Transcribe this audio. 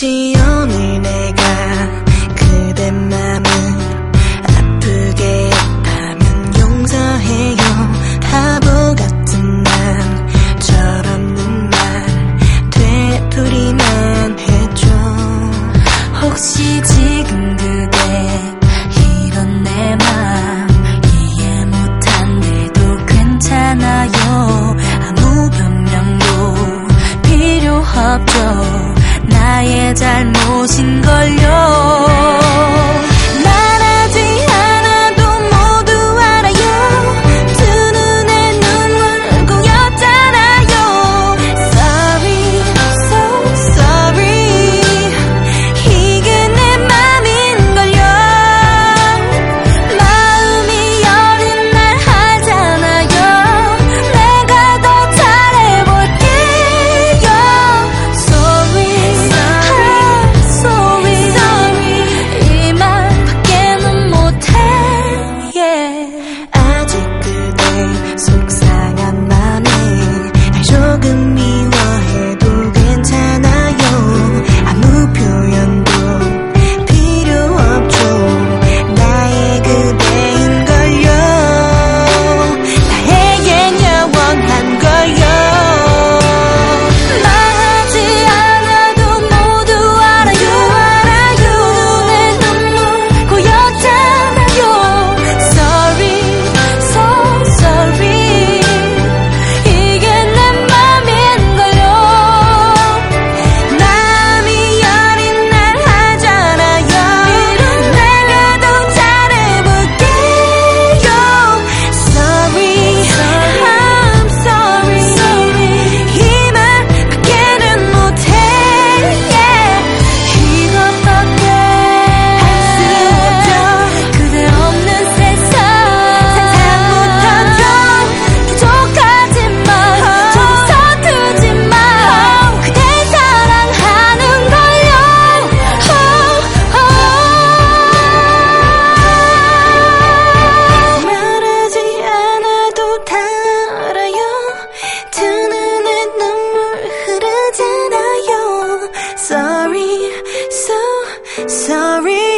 다시 오늘 내가 그대 맘을 아프게 했다면 용서해요. 바보 같은 난 철없는 말 되풀이만 해줘. 혹시 지금 그 잘못인걸요. Sorry